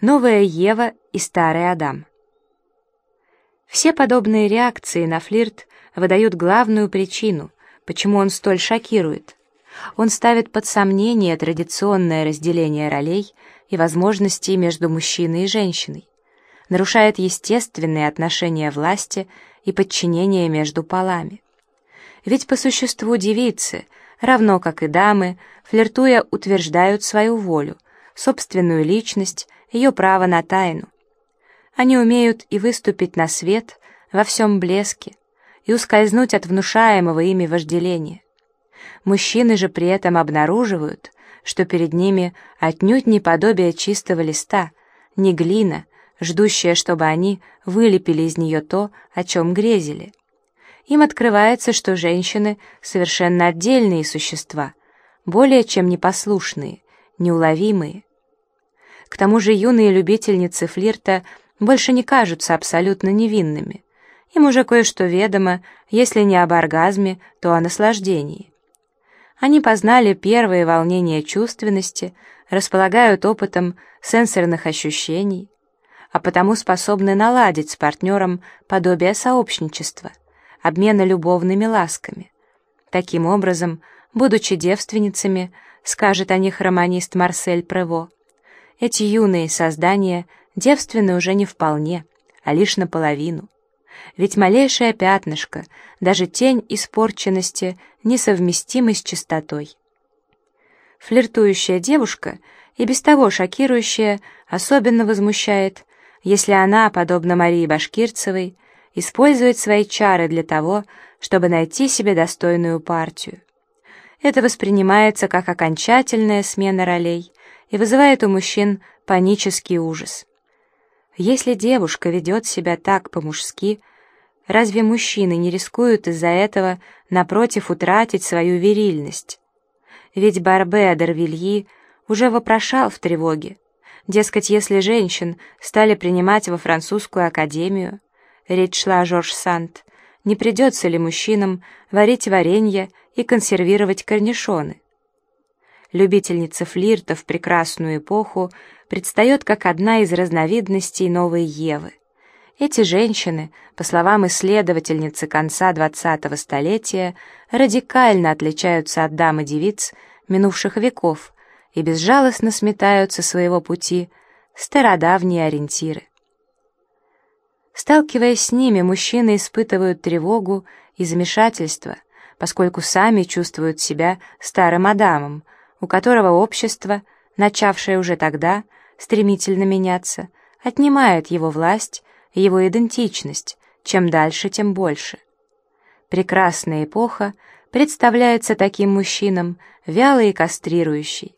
Новая Ева и старый Адам. Все подобные реакции на флирт выдают главную причину, почему он столь шокирует. Он ставит под сомнение традиционное разделение ролей и возможностей между мужчиной и женщиной, нарушает естественные отношения власти и подчинения между полами. Ведь по существу девицы, равно как и дамы, флиртуя, утверждают свою волю, собственную личность ее право на тайну. Они умеют и выступить на свет во всем блеске, и ускользнуть от внушаемого ими вожделения. Мужчины же при этом обнаруживают, что перед ними отнюдь не подобие чистого листа, не глина, ждущая, чтобы они вылепили из нее то, о чем грезили. Им открывается, что женщины — совершенно отдельные существа, более чем непослушные, неуловимые, к тому же юные любительницы флирта больше не кажутся абсолютно невинными. Им уже кое-что ведомо, если не об оргазме, то о наслаждении. Они познали первые волнения чувственности, располагают опытом сенсорных ощущений, а потому способны наладить с партнером подобие сообщничества, обмена любовными ласками. Таким образом, будучи девственницами, скажет о них романист Марсель Прево, эти юные создания девственны уже не вполне, а лишь наполовину. Ведь малейшее пятнышко, даже тень испорченности, несовместимы с чистотой. Флиртующая девушка и без того шокирующая особенно возмущает, если она, подобно Марии Башкирцевой, использует свои чары для того, чтобы найти себе достойную партию. Это воспринимается как окончательная смена ролей, и вызывает у мужчин панический ужас. Если девушка ведет себя так по-мужски, разве мужчины не рискуют из-за этого, напротив, утратить свою верильность? Ведь Барбе Дервильи уже вопрошал в тревоге, дескать, если женщин стали принимать во французскую академию, речь шла о Жорж Сант, не придется ли мужчинам варить варенье и консервировать корнишоны? Любительница флирта в прекрасную эпоху, предстает как одна из разновидностей новой Евы. Эти женщины, по словам исследовательницы конца XX столетия, радикально отличаются от дам и девиц минувших веков и безжалостно сметают со своего пути стародавние ориентиры. Сталкиваясь с ними, мужчины испытывают тревогу и замешательство, поскольку сами чувствуют себя старым Адамом, у которого общество, начавшее уже тогда стремительно меняться, отнимает его власть, его идентичность, чем дальше, тем больше. Прекрасная эпоха представляется таким мужчинам вялой и кастрирующей,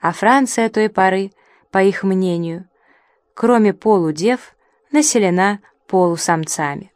а Франция той поры, по их мнению, кроме полудев, населена полусамцами.